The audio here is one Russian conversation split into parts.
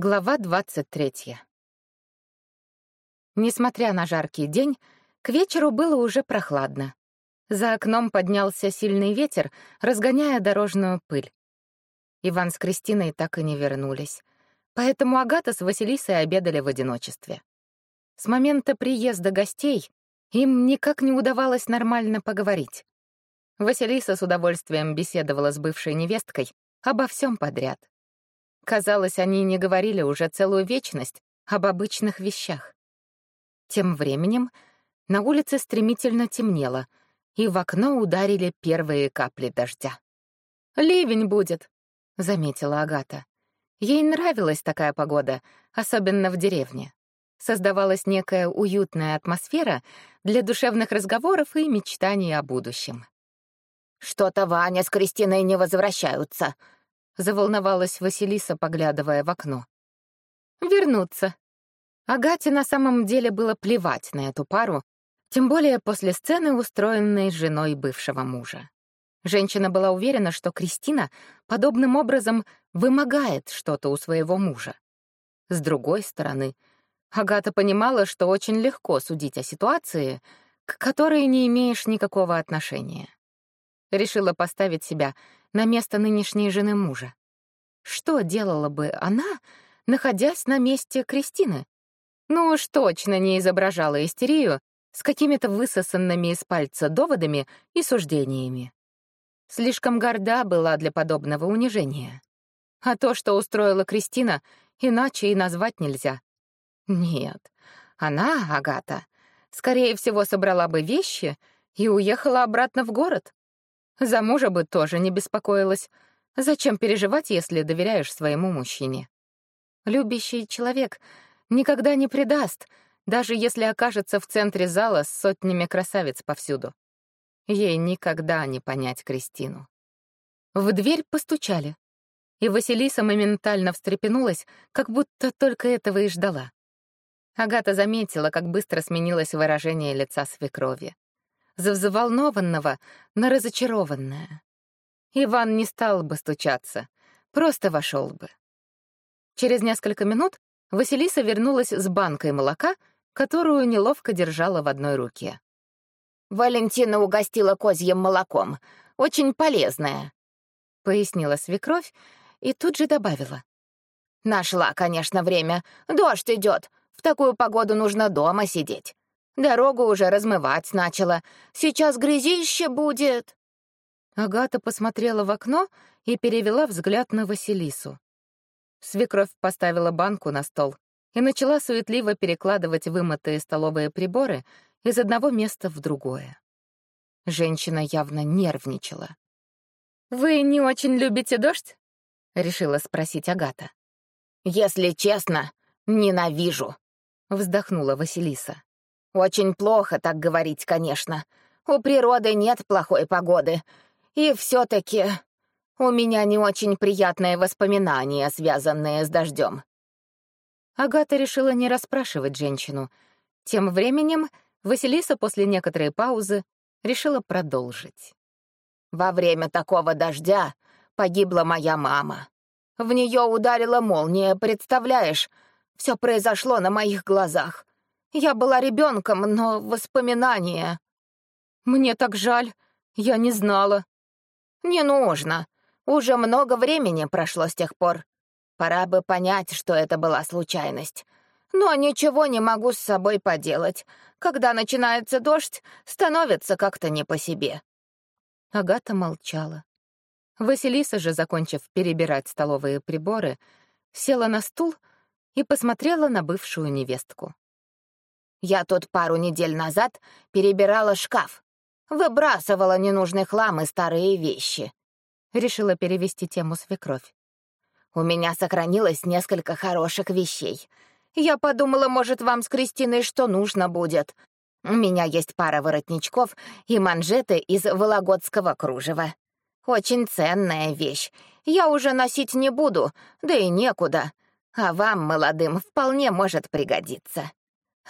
Глава 23. Несмотря на жаркий день, к вечеру было уже прохладно. За окном поднялся сильный ветер, разгоняя дорожную пыль. Иван с Кристиной так и не вернулись, поэтому Агата с Василисой обедали в одиночестве. С момента приезда гостей им никак не удавалось нормально поговорить. Василиса с удовольствием беседовала с бывшей невесткой обо всем подряд. Казалось, они не говорили уже целую вечность об обычных вещах. Тем временем на улице стремительно темнело, и в окно ударили первые капли дождя. «Ливень будет», — заметила Агата. Ей нравилась такая погода, особенно в деревне. Создавалась некая уютная атмосфера для душевных разговоров и мечтаний о будущем. «Что-то Ваня с Кристиной не возвращаются», заволновалась Василиса, поглядывая в окно. Вернуться. Агате на самом деле было плевать на эту пару, тем более после сцены, устроенной женой бывшего мужа. Женщина была уверена, что Кристина подобным образом вымогает что-то у своего мужа. С другой стороны, Агата понимала, что очень легко судить о ситуации, к которой не имеешь никакого отношения. Решила поставить себя на место нынешней жены мужа. Что делала бы она, находясь на месте Кристины? Ну уж точно не изображала истерию с какими-то высосанными из пальца доводами и суждениями. Слишком горда была для подобного унижения. А то, что устроила Кристина, иначе и назвать нельзя. Нет, она, Агата, скорее всего, собрала бы вещи и уехала обратно в город. За мужа бы тоже не беспокоилась. Зачем переживать, если доверяешь своему мужчине? Любящий человек никогда не предаст, даже если окажется в центре зала с сотнями красавиц повсюду. Ей никогда не понять Кристину. В дверь постучали, и Василиса моментально встрепенулась, как будто только этого и ждала. Агата заметила, как быстро сменилось выражение лица свекрови за взволнованного на разочарованное. Иван не стал бы стучаться, просто вошел бы. Через несколько минут Василиса вернулась с банкой молока, которую неловко держала в одной руке. «Валентина угостила козьим молоком. Очень полезное», — пояснила свекровь и тут же добавила. «Нашла, конечно, время. Дождь идет. В такую погоду нужно дома сидеть. Дорогу уже размывать начала. Сейчас грязище будет. Агата посмотрела в окно и перевела взгляд на Василису. Свекровь поставила банку на стол и начала суетливо перекладывать вымытые столовые приборы из одного места в другое. Женщина явно нервничала. «Вы не очень любите дождь?» — решила спросить Агата. «Если честно, ненавижу», — вздохнула Василиса. Очень плохо так говорить, конечно. У природы нет плохой погоды. И все-таки у меня не очень приятные воспоминания, связанные с дождем. Агата решила не расспрашивать женщину. Тем временем Василиса после некоторой паузы решила продолжить. «Во время такого дождя погибла моя мама. В нее ударила молния, представляешь? Все произошло на моих глазах. Я была ребенком, но воспоминания... Мне так жаль, я не знала. Не нужно. Уже много времени прошло с тех пор. Пора бы понять, что это была случайность. Но ничего не могу с собой поделать. Когда начинается дождь, становится как-то не по себе. Агата молчала. Василиса же, закончив перебирать столовые приборы, села на стул и посмотрела на бывшую невестку. Я тут пару недель назад перебирала шкаф. Выбрасывала ненужный хлам и старые вещи. Решила перевести тему свекровь. У меня сохранилось несколько хороших вещей. Я подумала, может, вам с Кристиной что нужно будет. У меня есть пара воротничков и манжеты из вологодского кружева. Очень ценная вещь. Я уже носить не буду, да и некуда. А вам, молодым, вполне может пригодиться.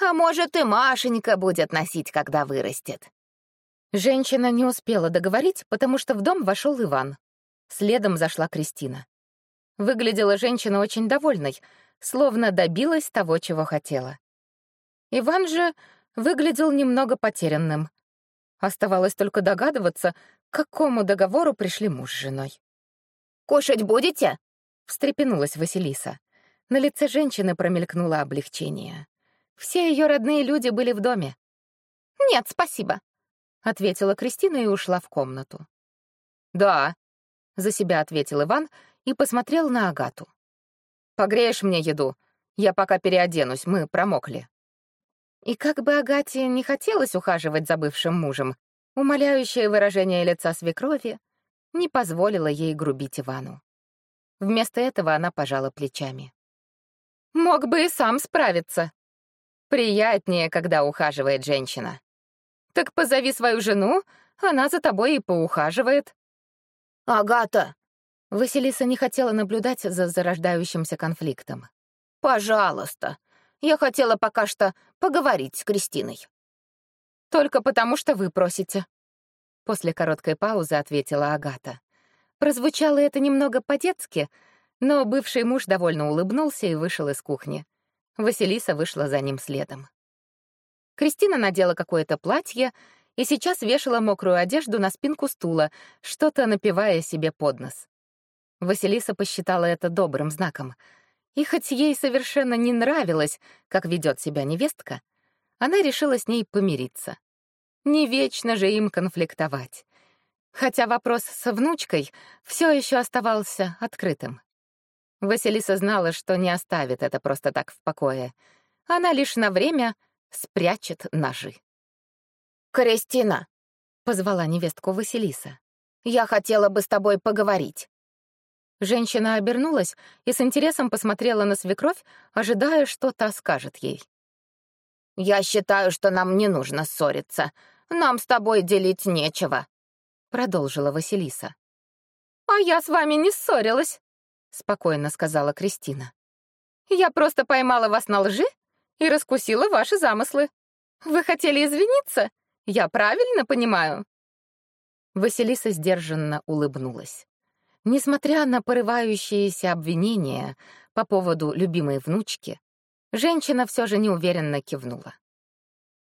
А может, и Машенька будет носить, когда вырастет. Женщина не успела договорить, потому что в дом вошел Иван. Следом зашла Кристина. Выглядела женщина очень довольной, словно добилась того, чего хотела. Иван же выглядел немного потерянным. Оставалось только догадываться, к какому договору пришли муж с женой. «Кушать будете?» — встрепенулась Василиса. На лице женщины промелькнуло облегчение. Все ее родные люди были в доме. «Нет, спасибо», — ответила Кристина и ушла в комнату. «Да», — за себя ответил Иван и посмотрел на Агату. «Погреешь мне еду? Я пока переоденусь, мы промокли». И как бы Агате не хотелось ухаживать за бывшим мужем, умоляющее выражение лица свекрови не позволило ей грубить Ивану. Вместо этого она пожала плечами. «Мог бы и сам справиться. Приятнее, когда ухаживает женщина. Так позови свою жену, она за тобой и поухаживает». «Агата!» Василиса не хотела наблюдать за зарождающимся конфликтом. «Пожалуйста, я хотела пока что поговорить с Кристиной». «Только потому, что вы просите», — после короткой паузы ответила Агата. Прозвучало это немного по-детски, но бывший муж довольно улыбнулся и вышел из кухни. Василиса вышла за ним следом. Кристина надела какое-то платье и сейчас вешала мокрую одежду на спинку стула, что-то напивая себе под нос. Василиса посчитала это добрым знаком — и хоть ей совершенно не нравилось, как ведет себя невестка, она решила с ней помириться. Не вечно же им конфликтовать. Хотя вопрос со внучкой все еще оставался открытым. Василиса знала, что не оставит это просто так в покое. Она лишь на время спрячет ножи. «Кристина!» — позвала невестку Василиса. «Я хотела бы с тобой поговорить». Женщина обернулась и с интересом посмотрела на свекровь, ожидая, что та скажет ей. «Я считаю, что нам не нужно ссориться. Нам с тобой делить нечего», — продолжила Василиса. «А я с вами не ссорилась», — спокойно сказала Кристина. «Я просто поймала вас на лжи и раскусила ваши замыслы. Вы хотели извиниться? Я правильно понимаю?» Василиса сдержанно улыбнулась. Несмотря на порывающиеся обвинения по поводу любимой внучки, женщина все же неуверенно кивнула.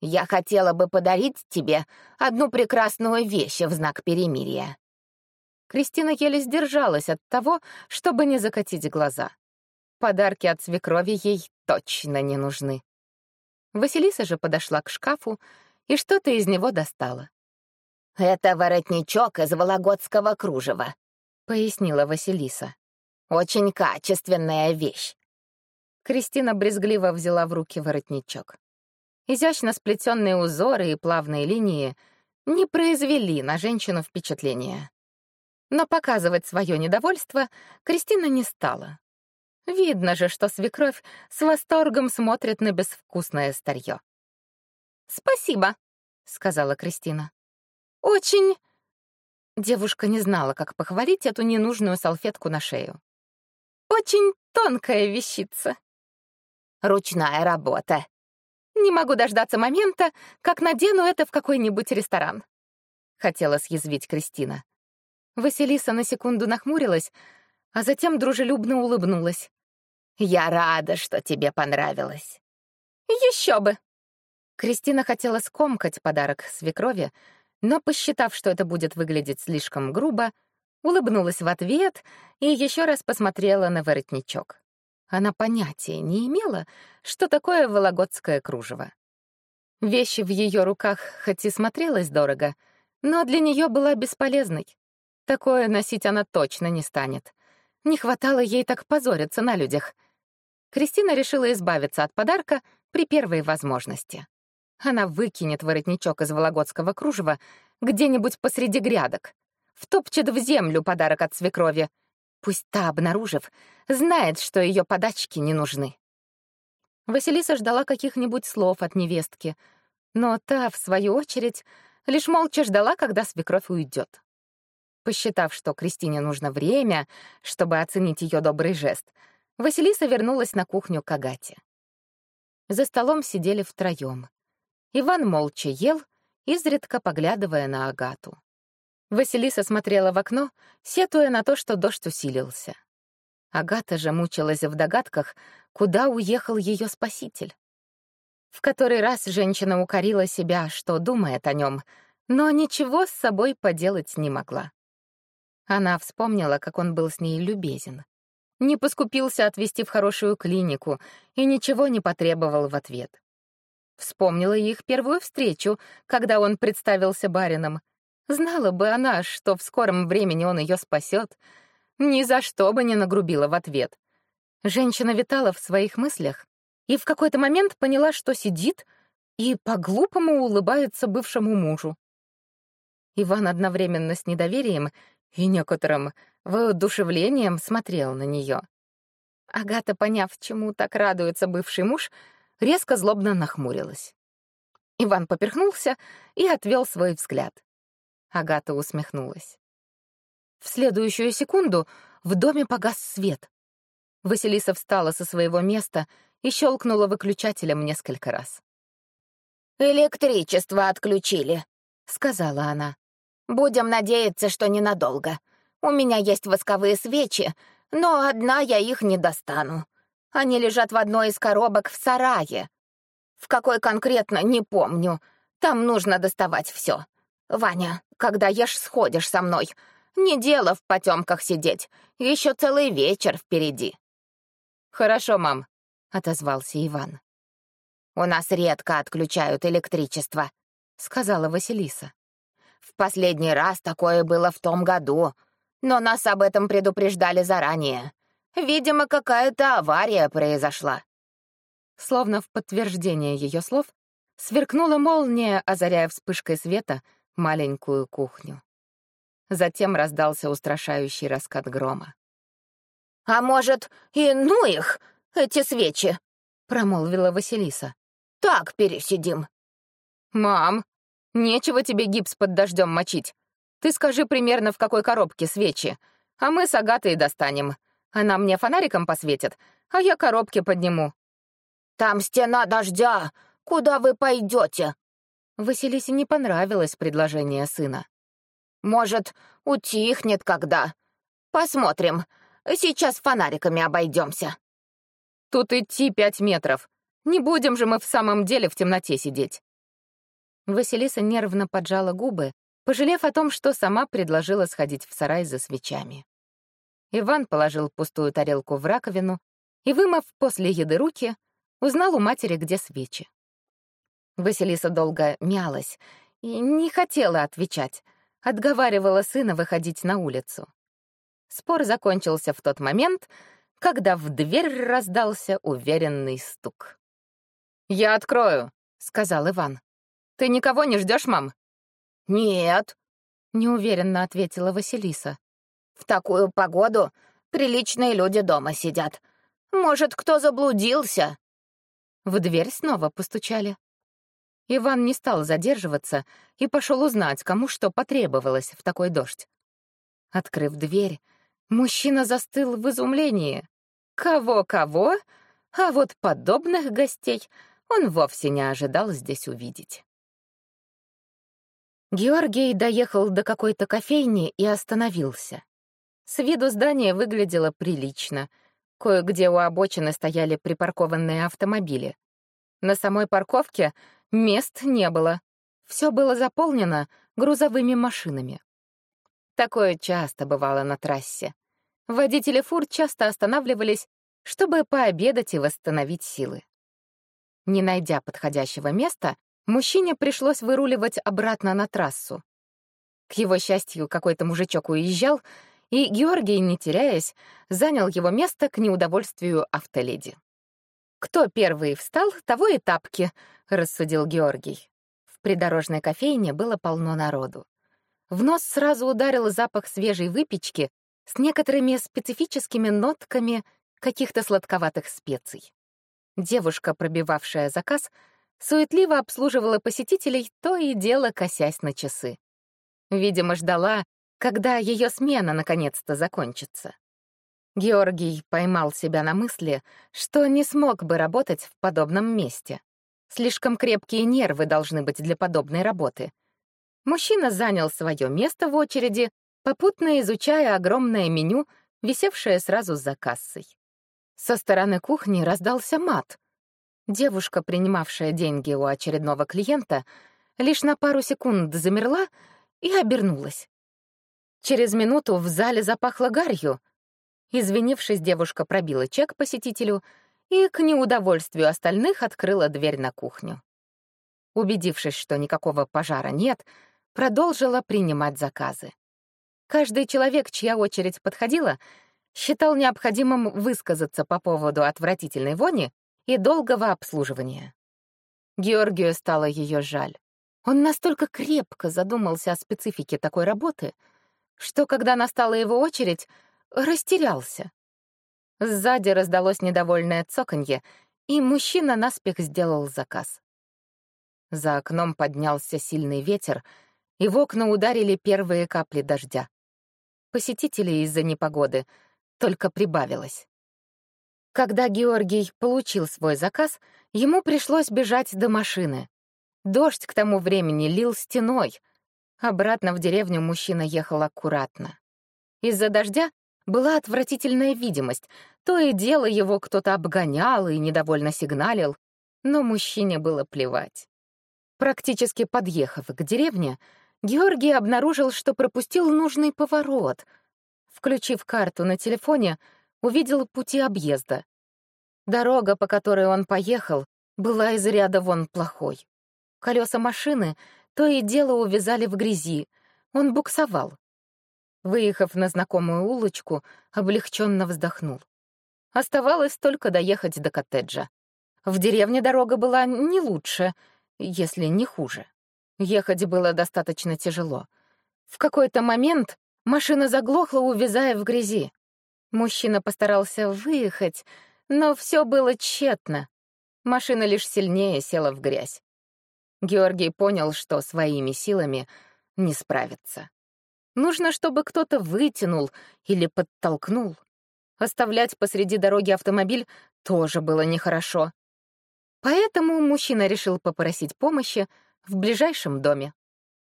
«Я хотела бы подарить тебе одну прекрасную вещь в знак перемирия». Кристина еле сдержалась от того, чтобы не закатить глаза. Подарки от свекрови ей точно не нужны. Василиса же подошла к шкафу и что-то из него достала. «Это воротничок из вологодского кружева. — пояснила Василиса. «Очень качественная вещь». Кристина брезгливо взяла в руки воротничок. Изящно сплетенные узоры и плавные линии не произвели на женщину впечатления. Но показывать свое недовольство Кристина не стала. Видно же, что свекровь с восторгом смотрит на безвкусное старье. «Спасибо», — сказала Кристина. «Очень Девушка не знала, как похвалить эту ненужную салфетку на шею. «Очень тонкая вещица». «Ручная работа». «Не могу дождаться момента, как надену это в какой-нибудь ресторан», — хотела съязвить Кристина. Василиса на секунду нахмурилась, а затем дружелюбно улыбнулась. «Я рада, что тебе понравилось». Еще бы!» Кристина хотела скомкать подарок свекрови, но, посчитав, что это будет выглядеть слишком грубо, улыбнулась в ответ и еще раз посмотрела на воротничок. Она понятия не имела, что такое вологодское кружево. Вещь в ее руках хоть и смотрелась дорого, но для нее была бесполезной. Такое носить она точно не станет. Не хватало ей так позориться на людях. Кристина решила избавиться от подарка при первой возможности. Она выкинет воротничок из вологодского кружева где-нибудь посреди грядок, втопчет в землю подарок от свекрови. Пусть та, обнаружив, знает, что ее подачки не нужны. Василиса ждала каких-нибудь слов от невестки, но та, в свою очередь, лишь молча ждала, когда свекровь уйдет. Посчитав, что Кристине нужно время, чтобы оценить ее добрый жест, Василиса вернулась на кухню к Агате. За столом сидели втроем. Иван молча ел, изредка поглядывая на Агату. Василиса смотрела в окно, сетуя на то, что дождь усилился. Агата же мучилась в догадках, куда уехал ее спаситель. В который раз женщина укорила себя, что думает о нем, но ничего с собой поделать не могла. Она вспомнила, как он был с ней любезен. Не поскупился отвезти в хорошую клинику и ничего не потребовал в ответ. Вспомнила их первую встречу, когда он представился барином. Знала бы она, что в скором времени он ее спасет, ни за что бы не нагрубила в ответ. Женщина витала в своих мыслях и в какой-то момент поняла, что сидит и по-глупому улыбается бывшему мужу. Иван одновременно с недоверием и некоторым воодушевлением смотрел на нее. Агата, поняв, чему так радуется бывший муж, резко злобно нахмурилась. Иван поперхнулся и отвел свой взгляд. Агата усмехнулась. В следующую секунду в доме погас свет. Василиса встала со своего места и щелкнула выключателем несколько раз. «Электричество отключили», — сказала она. «Будем надеяться, что ненадолго. У меня есть восковые свечи, но одна я их не достану. Они лежат в одной из коробок в сарае. В какой конкретно, не помню. Там нужно доставать все. Ваня, когда ешь, сходишь со мной. Не дело в потемках сидеть. Еще целый вечер впереди. Хорошо, мам, отозвался Иван. У нас редко отключают электричество, сказала Василиса. Последний раз такое было в том году, но нас об этом предупреждали заранее. Видимо, какая-то авария произошла. Словно в подтверждение ее слов, сверкнула молния, озаряя вспышкой света маленькую кухню. Затем раздался устрашающий раскат грома. «А может, и ну их, эти свечи?» — промолвила Василиса. «Так пересидим». «Мам, нечего тебе гипс под дождем мочить. Ты скажи примерно, в какой коробке свечи, а мы с Агатой достанем. Она мне фонариком посветит, а я коробки подниму». «Там стена дождя! Куда вы пойдете?» Василисе не понравилось предложение сына. «Может, утихнет когда? Посмотрим. Сейчас фонариками обойдемся». «Тут идти пять метров. Не будем же мы в самом деле в темноте сидеть». Василиса нервно поджала губы, пожалев о том, что сама предложила сходить в сарай за свечами. Иван положил пустую тарелку в раковину и, вымыв после еды руки, узнал у матери, где свечи. Василиса долго мялась и не хотела отвечать, отговаривала сына выходить на улицу. Спор закончился в тот момент, когда в дверь раздался уверенный стук. «Я открою», — сказал Иван. «Ты никого не ждешь, мам?» «Нет», — неуверенно ответила Василиса. В такую погоду приличные люди дома сидят. Может, кто заблудился?» В дверь снова постучали. Иван не стал задерживаться и пошел узнать, кому что потребовалось в такой дождь. Открыв дверь, мужчина застыл в изумлении. Кого-кого, а вот подобных гостей он вовсе не ожидал здесь увидеть. Георгий доехал до какой-то кофейни и остановился. С виду здание выглядело прилично. Кое-где у обочины стояли припаркованные автомобили. На самой парковке мест не было. Все было заполнено грузовыми машинами. Такое часто бывало на трассе. Водители фур часто останавливались, чтобы пообедать и восстановить силы. Не найдя подходящего места, мужчине пришлось выруливать обратно на трассу. К его счастью, какой-то мужичок уезжал, и Георгий, не теряясь, занял его место к неудовольствию автоледи. «Кто первый встал, того и тапки», — рассудил Георгий. В придорожной кофейне было полно народу. В нос сразу ударил запах свежей выпечки с некоторыми специфическими нотками каких-то сладковатых специй. Девушка, пробивавшая заказ, суетливо обслуживала посетителей, то и дело косясь на часы. Видимо, ждала, когда ее смена наконец-то закончится. Георгий поймал себя на мысли, что не смог бы работать в подобном месте. Слишком крепкие нервы должны быть для подобной работы. Мужчина занял свое место в очереди, попутно изучая огромное меню висевшее сразу за кассой. Со стороны кухни раздался мат. Девушка, принимавшая деньги у очередного клиента, лишь на пару секунд замерла и обернулась. Через минуту в зале запахло гарью. Извинившись, девушка пробила чек посетителю и, к неудовольствию остальных, открыла дверь на кухню. Убедившись, что никакого пожара нет, продолжила принимать заказы. Каждый человек, чья очередь подходила, считал необходимым высказаться по поводу отвратительной вони и долгого обслуживания. Георгию стало ее жаль. Он настолько крепко задумался о специфике такой работы, что, когда настала его очередь, растерялся. Сзади раздалось недовольное цоканье, и мужчина наспех сделал заказ. За окном поднялся сильный ветер, и в окна ударили первые капли дождя. Посетителей из-за непогоды только прибавилось. Когда Георгий получил свой заказ, ему пришлось бежать до машины. Дождь к тому времени лил стеной. Обратно в деревню мужчина ехал аккуратно. Из-за дождя была отвратительная видимость. То и дело его кто-то обгонял и недовольно сигналил, но мужчине было плевать. Практически подъехав к деревне, Георгий обнаружил, что пропустил нужный поворот. Включив карту на телефоне, увидел пути объезда. Дорога, по которой он поехал, была из ряда вон плохой. Колеса машины то и дело увязали в грязи. Он буксовал. Выехав на знакомую улочку, облегченно вздохнул. Оставалось только доехать до коттеджа. В деревне дорога была не лучше, если не хуже. Ехать было достаточно тяжело. В какой-то момент машина заглохла, увязая в грязи. Мужчина постарался выехать, но все было тщетно. Машина лишь сильнее села в грязь. Георгий понял, что своими силами не справится. Нужно, чтобы кто-то вытянул или подтолкнул. Оставлять посреди дороги автомобиль тоже было нехорошо. Поэтому мужчина решил попросить помощи в ближайшем доме.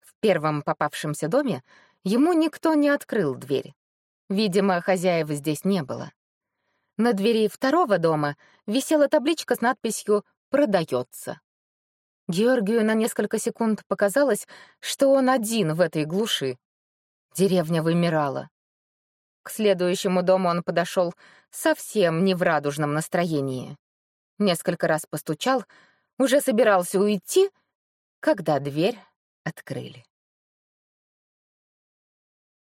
В первом попавшемся доме ему никто не открыл дверь. Видимо, хозяев здесь не было. На двери второго дома висела табличка с надписью «Продается». Георгию на несколько секунд показалось, что он один в этой глуши. Деревня вымирала. К следующему дому он подошел совсем не в радужном настроении. Несколько раз постучал, уже собирался уйти, когда дверь открыли.